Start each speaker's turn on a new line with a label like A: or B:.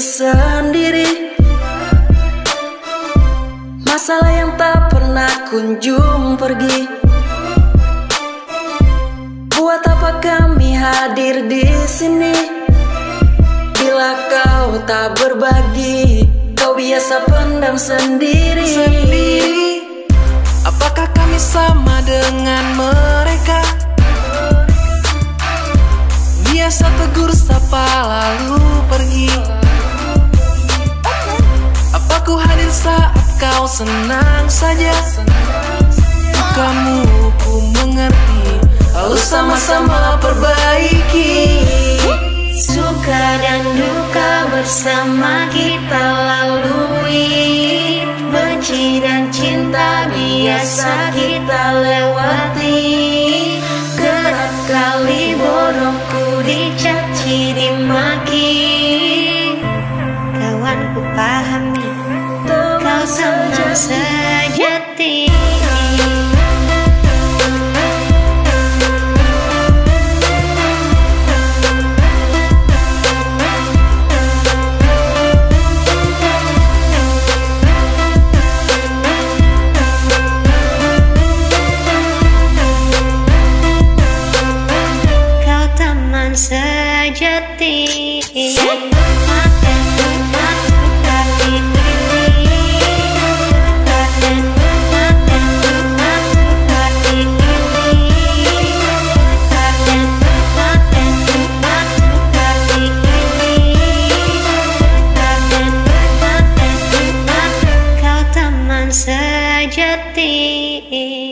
A: sendiri Masalah yang tak pernah kunjung pergi Buat apa kami hadir di sini Bila kau tak berbagi Kau biasa pendam sendiri,
B: sendiri. Apakah kami sama dengan mereka? Biasa tegur sapa lalu pergi. Kau senang saja. Kamu ku mengerti. Lalu sama-sama perbaiki.
C: Suka dan duka bersama kita lalui. Benci dan cinta biasa kita lewati. Kerap kali bodohku dicaci dimaki. Kawan ku sama sejati. Kau teman sejati Kau teman sejati